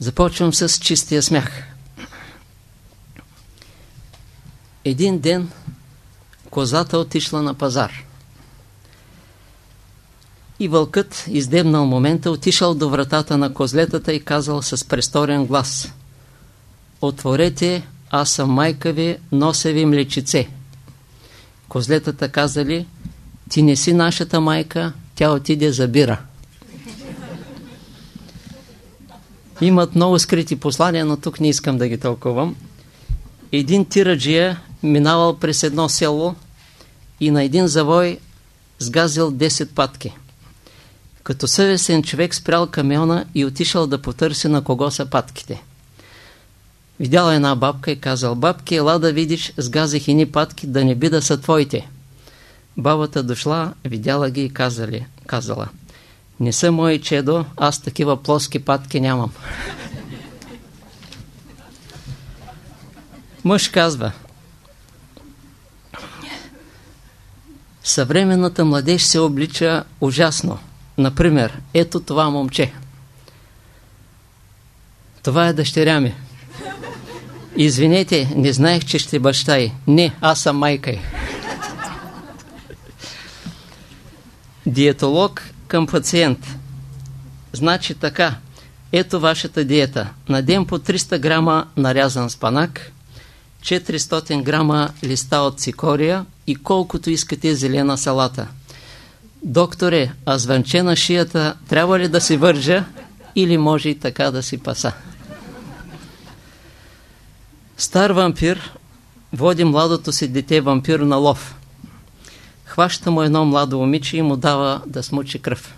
Започвам с чистия смях. Един ден козата отишла на пазар. И вълкът, издебнал момента, отишъл до вратата на козлетата и казал с престорен глас Отворете, аз съм майка ви, нося ви млечице. Козлетата казали Ти не си нашата майка, тя отиде за бира. Имат много скрити послания, но тук не искам да ги тълкувам. Един тираджия минавал през едно село и на един завой сгазил 10 патки. Като съвестен човек спрял камиона и отишъл да потърси на кого са патките. Видяла една бабка и казал, бабки, ела да видиш, сгазих ини патки, да не би да са твоите. Бабата дошла, видяла ги и казали, казала, не са мои чедо, аз такива плоски патки нямам. Мъж казва, съвременната младеж се облича ужасно. Например, ето това момче. Това е дъщеря ми. Извинете, не знаех, че ще баща й. Не, аз съм майка й. Диетолог към пациент. Значи така, ето вашата диета. На ден по 300 грама нарязан спанак, 400 грама листа от цикория и колкото искате зелена салата. Докторе, а звънче на шията трябва ли да си вържа или може и така да си паса? Стар вампир води младото си дете вампир на лов. Хваща му едно младо момиче и му дава да смучи кръв.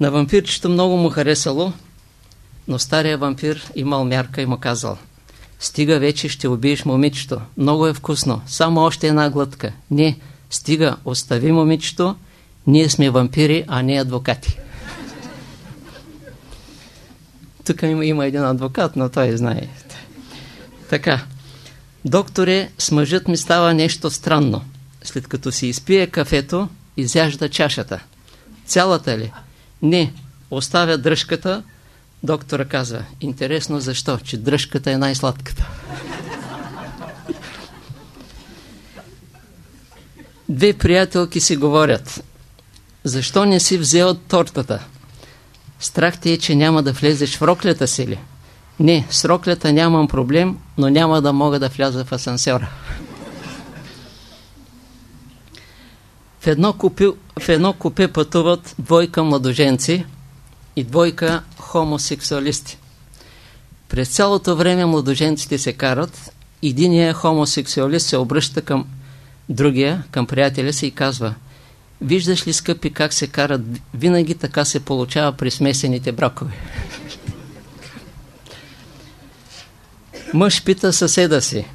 На вампирчето много му харесало, но стария вампир имал мярка и му казал Стига вече, ще убиеш момичето. Много е вкусно. Само още една глътка. Не, стига, остави момичето. Ние сме вампири, а не адвокати. Тук има, един адвокат, но той знае. Така. Докторе, с мъжът ми става нещо странно. След като си изпие кафето, изяжда чашата. Цялата ли? Не. Оставя дръжката. Доктора казва, интересно защо? Че дръжката е най-сладката. Две приятелки си говорят. Защо не си взел тортата? Страх ти е, че няма да влезеш в роклята си ли? Не, с роклята нямам проблем, но няма да мога да вляза в асансьора. В едно, купи, в едно купе пътуват двойка младоженци и двойка хомосексуалисти. През цялото време младоженците се карат, единият хомосексуалист се обръща към другия, към приятеля си и казва Виждаш ли, скъпи, как се карат? Винаги така се получава при смесените бракове. Мъж пита съседа си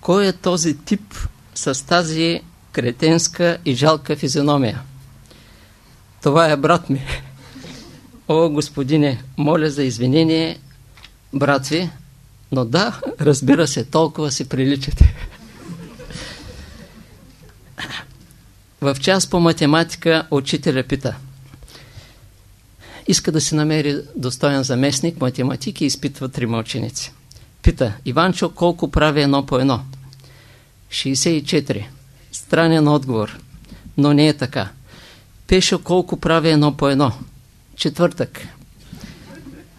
Кой е този тип с тази кретенска и жалка физиономия. Това е брат ми. О, господине, моля за извинение, брат ви, но да, разбира се, толкова си приличате. В час по математика учителя пита. Иска да се намери достоен заместник математики и изпитва трима ученици. Пита, Иванчо, колко прави едно по едно? 64. Странен отговор. Но не е така. Пешо колко прави едно по едно? Четвъртък.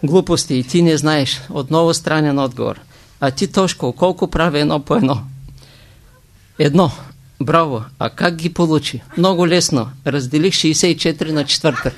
Глупости и ти не знаеш. Отново странен отговор. А ти, Тошко, колко прави едно по едно? Едно. Браво. А как ги получи? Много лесно. Разделих 64 на четвъртък.